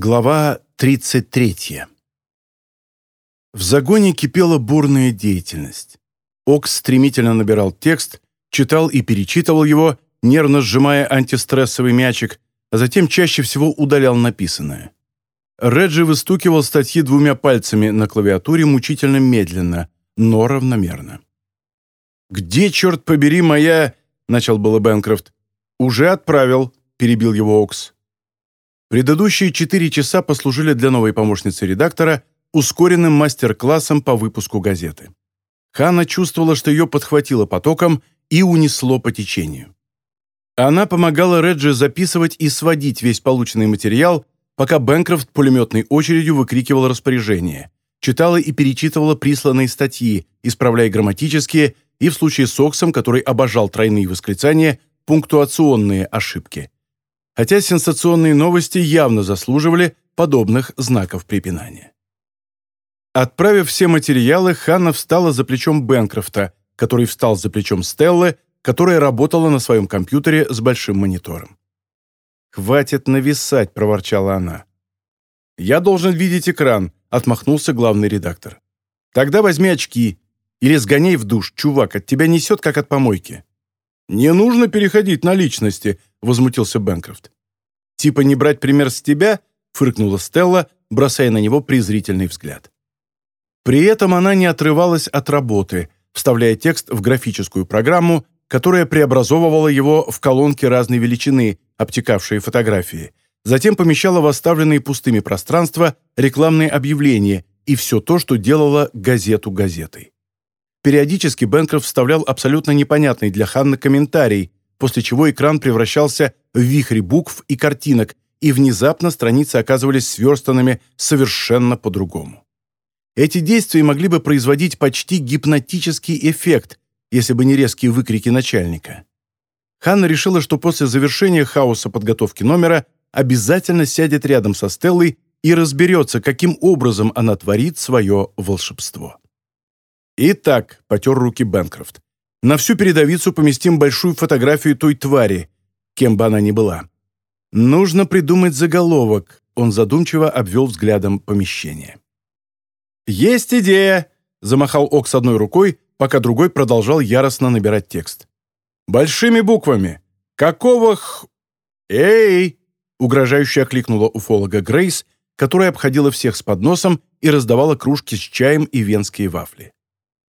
Глава 33. В загоне кипела бурная деятельность. Окс стремительно набирал текст, читал и перечитывал его, нервно сжимая антистрессовый мячик, а затем чаще всего удалял написанное. Реджи выстукивал статьи двумя пальцами на клавиатуре мучительно медленно, но равномерно. «Где, черт побери, моя...» — начал было Бэнкрофт. «Уже отправил», — перебил его Окс. Предыдущие четыре часа послужили для новой помощницы редактора ускоренным мастер-классом по выпуску газеты. Ханна чувствовала, что ее подхватило потоком и унесло по течению. Она помогала Реджи записывать и сводить весь полученный материал, пока Бэнкрофт пулеметной очередью выкрикивал распоряжение, читала и перечитывала присланные статьи, исправляя грамматические и, в случае с Оксом, который обожал тройные восклицания, пунктуационные ошибки – хотя сенсационные новости явно заслуживали подобных знаков препинания. Отправив все материалы, Ханна встала за плечом Бенкрофта, который встал за плечом Стеллы, которая работала на своем компьютере с большим монитором. «Хватит нависать», — проворчала она. «Я должен видеть экран», — отмахнулся главный редактор. «Тогда возьми очки или сгоняй в душ, чувак, от тебя несет, как от помойки». «Не нужно переходить на личности», — возмутился Бэнкрофт. «Типа не брать пример с тебя?» — фыркнула Стелла, бросая на него презрительный взгляд. При этом она не отрывалась от работы, вставляя текст в графическую программу, которая преобразовывала его в колонки разной величины, обтекавшие фотографии, затем помещала в оставленные пустыми пространства рекламные объявления и все то, что делала газету газетой. Периодически Бенкроф вставлял абсолютно непонятный для Ханны комментарий, после чего экран превращался в вихрь букв и картинок, и внезапно страницы оказывались сверстанными совершенно по-другому. Эти действия могли бы производить почти гипнотический эффект, если бы не резкие выкрики начальника. Ханна решила, что после завершения хаоса подготовки номера обязательно сядет рядом со Стеллой и разберется, каким образом она творит свое волшебство. «Итак», — потер руки Бэнкрофт, «на всю передовицу поместим большую фотографию той твари, кем бы она ни была. Нужно придумать заголовок», — он задумчиво обвел взглядом помещение. «Есть идея!» — замахал Окс одной рукой, пока другой продолжал яростно набирать текст. «Большими буквами! Какого х... Эй!» — угрожающе окликнула уфолога Грейс, которая обходила всех с подносом и раздавала кружки с чаем и венские вафли.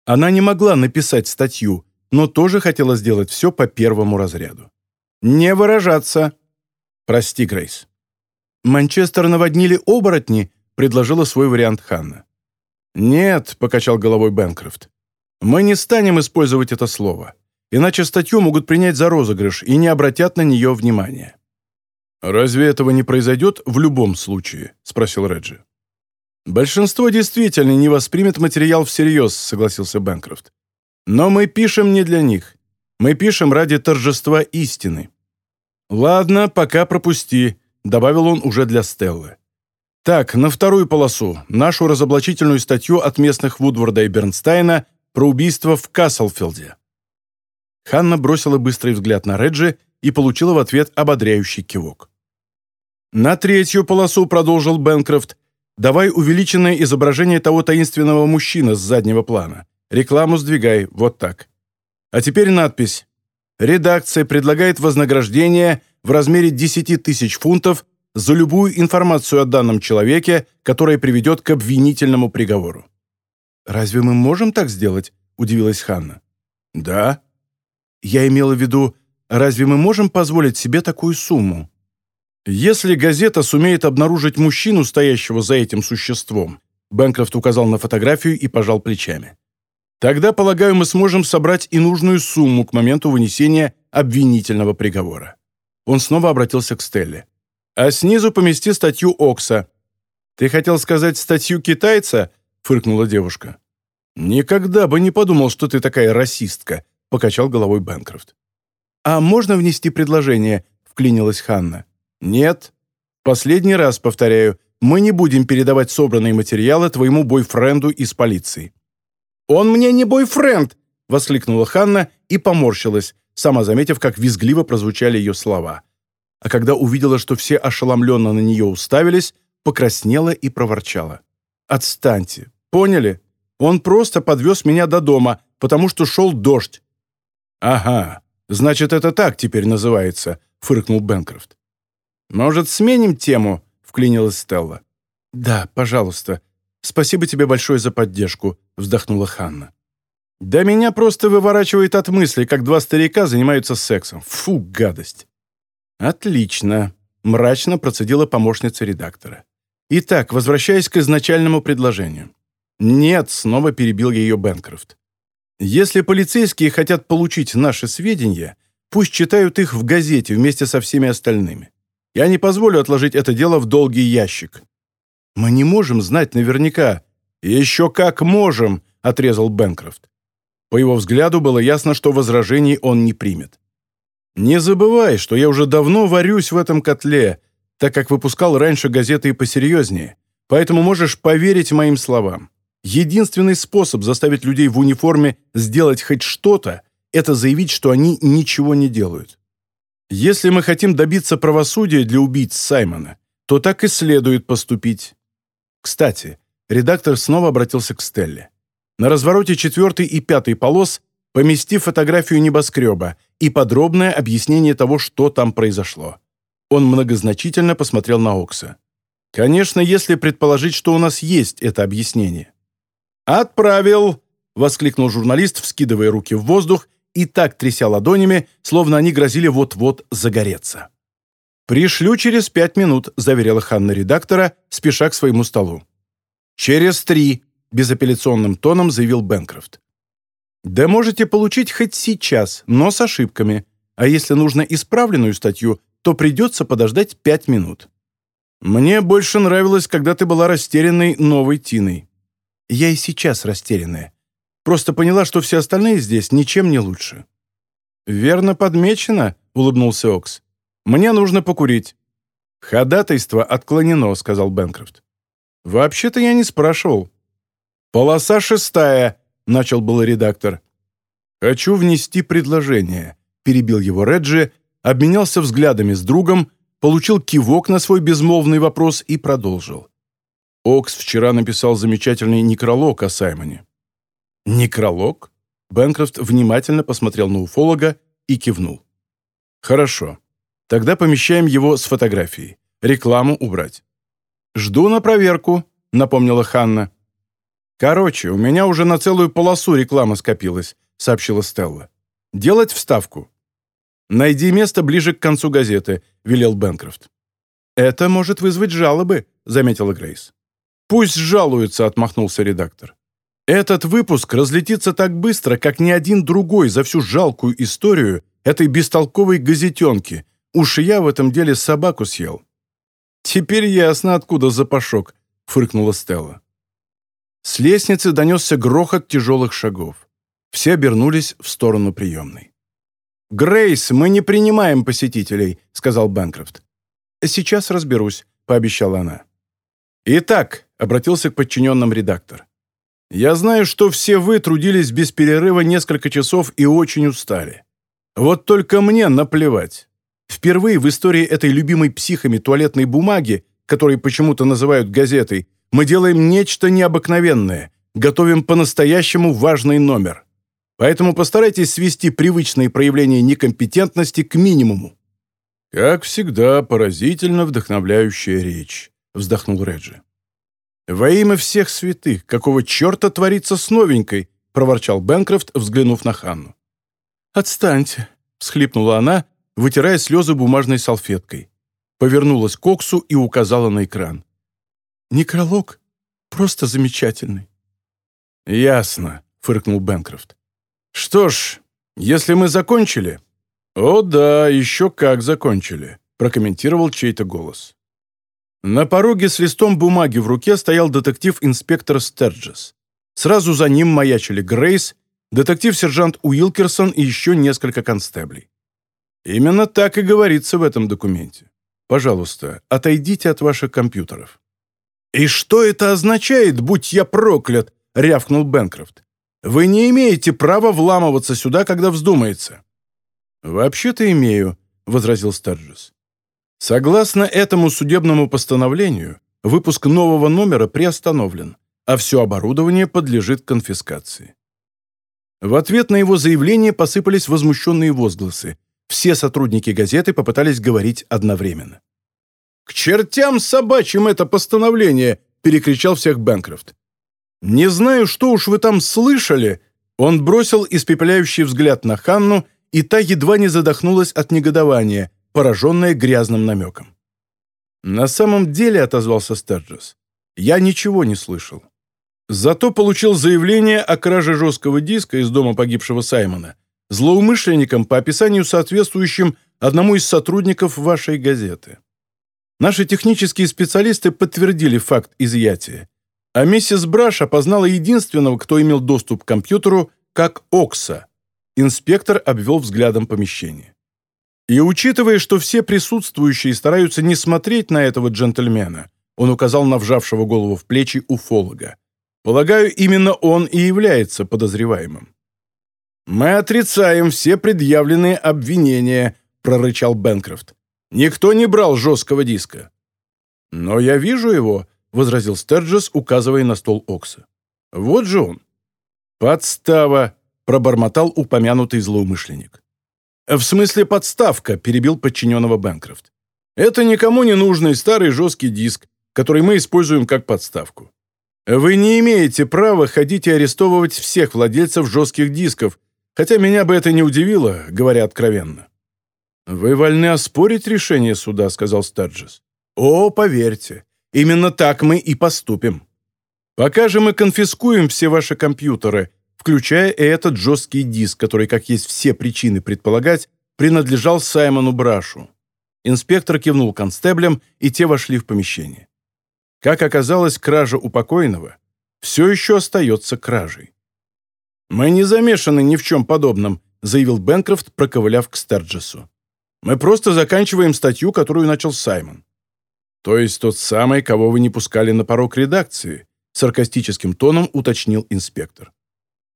Она не могла написать статью, но тоже хотела сделать все по первому разряду. «Не выражаться!» «Прости, Грейс». «Манчестер наводнили оборотни», — предложила свой вариант Ханна. «Нет», — покачал головой Бэнкрофт. «Мы не станем использовать это слово, иначе статью могут принять за розыгрыш и не обратят на нее внимания». «Разве этого не произойдет в любом случае?» — спросил Реджи. «Большинство действительно не воспримет материал всерьез», — согласился Бэнкрофт. «Но мы пишем не для них. Мы пишем ради торжества истины». «Ладно, пока пропусти», — добавил он уже для Стеллы. «Так, на вторую полосу. Нашу разоблачительную статью от местных Вудворда и Бернстайна про убийство в Каслфилде». Ханна бросила быстрый взгляд на Реджи и получила в ответ ободряющий кивок. «На третью полосу», — продолжил Бэнкрофт, Давай увеличенное изображение того таинственного мужчины с заднего плана. Рекламу сдвигай, вот так. А теперь надпись. Редакция предлагает вознаграждение в размере 10 тысяч фунтов за любую информацию о данном человеке, которая приведет к обвинительному приговору. «Разве мы можем так сделать?» – удивилась Ханна. «Да». «Я имела в виду, разве мы можем позволить себе такую сумму?» Если газета сумеет обнаружить мужчину, стоящего за этим существом, Бэнкрофт указал на фотографию и пожал плечами. Тогда, полагаю, мы сможем собрать и нужную сумму к моменту вынесения обвинительного приговора. Он снова обратился к Стелле. А снизу помести статью Окса. Ты хотел сказать статью китайца? фыркнула девушка. Никогда бы не подумал, что ты такая расистка, покачал головой Бэнкрофт. А можно внести предложение? вклинилась Ханна. «Нет. Последний раз повторяю, мы не будем передавать собранные материалы твоему бойфренду из полиции». «Он мне не бойфренд!» — воскликнула Ханна и поморщилась, сама заметив, как визгливо прозвучали ее слова. А когда увидела, что все ошеломленно на нее уставились, покраснела и проворчала. «Отстаньте. Поняли? Он просто подвез меня до дома, потому что шел дождь». «Ага, значит, это так теперь называется», — фыркнул Бенкрофт. «Может, сменим тему?» — вклинилась Стелла. «Да, пожалуйста. Спасибо тебе большое за поддержку», — вздохнула Ханна. «Да меня просто выворачивает от мысли, как два старика занимаются сексом. Фу, гадость!» «Отлично», — мрачно процедила помощница редактора. «Итак, возвращаясь к изначальному предложению». «Нет», — снова перебил ее Бенкрофт. «Если полицейские хотят получить наши сведения, пусть читают их в газете вместе со всеми остальными. Я не позволю отложить это дело в долгий ящик». «Мы не можем знать наверняка». «Еще как можем», — отрезал Бенкрофт. По его взгляду было ясно, что возражений он не примет. «Не забывай, что я уже давно варюсь в этом котле, так как выпускал раньше газеты и посерьезнее, поэтому можешь поверить моим словам. Единственный способ заставить людей в униформе сделать хоть что-то – это заявить, что они ничего не делают. Если мы хотим добиться правосудия для убийц Саймона, то так и следует поступить. Кстати, редактор снова обратился к Стелле. На развороте четвертой и пятой полос помести фотографию небоскреба и подробное объяснение того, что там произошло. Он многозначительно посмотрел на Окса. «Конечно, если предположить, что у нас есть это объяснение». «Отправил!» — воскликнул журналист, вскидывая руки в воздух и так тряся ладонями, словно они грозили вот-вот загореться. «Пришлю через пять минут», — заверила Ханна редактора, спеша к своему столу. «Через три», — безапелляционным тоном заявил Бенкрофт. «Да можете получить хоть сейчас, но с ошибками. А если нужно исправленную статью, то придется подождать пять минут». «Мне больше нравилось, когда ты была растерянной новой Тиной». «Я и сейчас растерянная. Просто поняла, что все остальные здесь ничем не лучше». «Верно подмечено», — улыбнулся Окс. «Мне нужно покурить». «Ходатайство отклонено», — сказал Бенкрофт. «Вообще-то я не спрашивал. «Полоса шестая», — начал был редактор. «Хочу внести предложение», — перебил его Реджи, обменялся взглядами с другом, получил кивок на свой безмолвный вопрос и продолжил. Окс вчера написал замечательный некролог о Саймоне. «Некролог?» Бэнкрофт внимательно посмотрел на уфолога и кивнул. «Хорошо. Тогда помещаем его с фотографией. Рекламу убрать». «Жду на проверку», — напомнила Ханна. «Короче, у меня уже на целую полосу реклама скопилась», — сообщила Стелла. «Делать вставку». «Найди место ближе к концу газеты», — велел Бенкрофт. «Это может вызвать жалобы», — заметила Грейс. «Пусть жалуются», — отмахнулся редактор. «Этот выпуск разлетится так быстро, как ни один другой за всю жалкую историю этой бестолковой газетенки. Уж я в этом деле собаку съел». «Теперь ясно, откуда запашок», — фыркнула Стелла. С лестницы донесся грохот тяжелых шагов. Все обернулись в сторону приемной. «Грейс, мы не принимаем посетителей», — сказал Бэнкрофт. «Сейчас разберусь», — пообещала она. «Итак», — обратился к подчиненным редактор, «я знаю, что все вы трудились без перерыва несколько часов и очень устали. Вот только мне наплевать. Впервые в истории этой любимой психами туалетной бумаги, которой почему-то называют газетой, мы делаем нечто необыкновенное, готовим по-настоящему важный номер. Поэтому постарайтесь свести привычные проявления некомпетентности к минимуму». «Как всегда, поразительно вдохновляющая речь», — вздохнул Реджи. «Во имя всех святых, какого черта творится с новенькой?» — проворчал Бенкрофт, взглянув на Ханну. «Отстаньте», — всхлипнула она, вытирая слезы бумажной салфеткой. Повернулась к Оксу и указала на экран. Некролог просто замечательный». «Ясно», — фыркнул Бенкрофт. «Что ж, если мы закончили...» «О да, еще как закончили», — прокомментировал чей-то голос. На пороге с листом бумаги в руке стоял детектив-инспектор Стерджес. Сразу за ним маячили Грейс, детектив-сержант Уилкерсон и еще несколько констеблей. Именно так и говорится в этом документе. Пожалуйста, отойдите от ваших компьютеров. «И что это означает, будь я проклят?» — рявкнул Бенкрофт. «Вы не имеете права вламываться сюда, когда вздумается». «Вообще-то имею», — возразил Стерджес. «Согласно этому судебному постановлению, выпуск нового номера приостановлен, а все оборудование подлежит конфискации. В ответ на его заявление посыпались возмущенные возгласы. Все сотрудники газеты попытались говорить одновременно. «К чертям собачьим это постановление!» – перекричал всех Бэнкрофт. «Не знаю, что уж вы там слышали!» Он бросил испепеляющий взгляд на Ханну, и та едва не задохнулась от негодования, пораженная грязным намеком. «На самом деле», — отозвался Стерджес, — «я ничего не слышал. Зато получил заявление о краже жесткого диска из дома погибшего Саймона злоумышленником по описанию соответствующим одному из сотрудников вашей газеты. Наши технические специалисты подтвердили факт изъятия, а миссис Браш опознала единственного, кто имел доступ к компьютеру, как Окса. Инспектор обвел взглядом помещение. И учитывая, что все присутствующие стараются не смотреть на этого джентльмена, он указал на вжавшего голову в плечи уфолога. Полагаю, именно он и является подозреваемым. «Мы отрицаем все предъявленные обвинения», — прорычал Бенкрофт. Никто не брал жесткого диска». «Но я вижу его», — возразил Стерджес, указывая на стол Окса. «Вот же он». «Подстава», — пробормотал упомянутый злоумышленник. «В смысле подставка», — перебил подчиненного Бэнкрофт. «Это никому не нужный старый жесткий диск, который мы используем как подставку. Вы не имеете права ходить и арестовывать всех владельцев жестких дисков, хотя меня бы это не удивило, говоря откровенно. «Вы вольны оспорить решение суда», — сказал Старджес. «О, поверьте, именно так мы и поступим. Пока же мы конфискуем все ваши компьютеры, включая и этот жесткий диск, который, как есть все причины предполагать, принадлежал Саймону Брашу». Инспектор кивнул констеблям, и те вошли в помещение. Как оказалось, кража у покойного все еще остается кражей. «Мы не замешаны ни в чем подобном», заявил Бенкрофт, проковыляв к Стерджесу. Мы просто заканчиваем статью, которую начал Саймон». «То есть тот самый, кого вы не пускали на порог редакции», саркастическим тоном уточнил инспектор.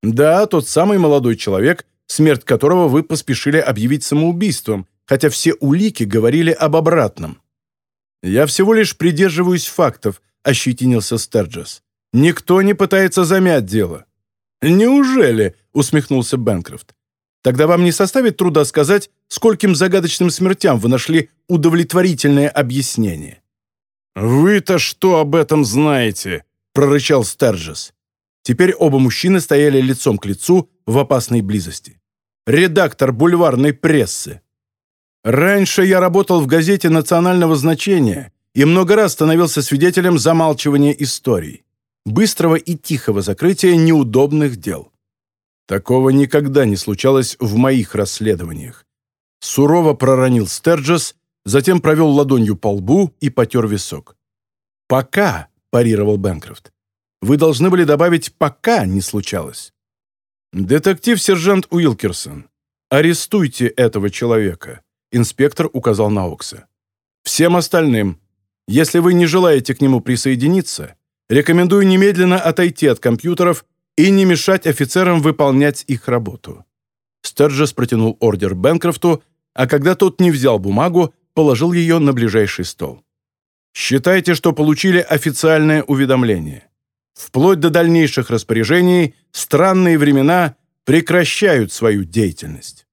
«Да, тот самый молодой человек, смерть которого вы поспешили объявить самоубийством, хотя все улики говорили об обратном». «Я всего лишь придерживаюсь фактов», — ощетинился Стерджес. «Никто не пытается замять дело». «Неужели?» — усмехнулся Бэнкрофт. Тогда вам не составит труда сказать, скольким загадочным смертям вы нашли удовлетворительное объяснение». «Вы-то что об этом знаете?» — прорычал Стерджес. Теперь оба мужчины стояли лицом к лицу в опасной близости. Редактор бульварной прессы. «Раньше я работал в газете национального значения и много раз становился свидетелем замалчивания историй, быстрого и тихого закрытия неудобных дел. Такого никогда не случалось в моих расследованиях. Сурово проронил Стерджес, затем провел ладонью по лбу и потер висок. «Пока», – парировал Бэнкрофт. «Вы должны были добавить «пока» не случалось». «Детектив-сержант Уилкерсон, арестуйте этого человека», – инспектор указал на Окса. «Всем остальным, если вы не желаете к нему присоединиться, рекомендую немедленно отойти от компьютеров и не мешать офицерам выполнять их работу. Стерджес протянул ордер Бенкрофту, а когда тот не взял бумагу, положил ее на ближайший стол. «Считайте, что получили официальное уведомление. Вплоть до дальнейших распоряжений странные времена прекращают свою деятельность».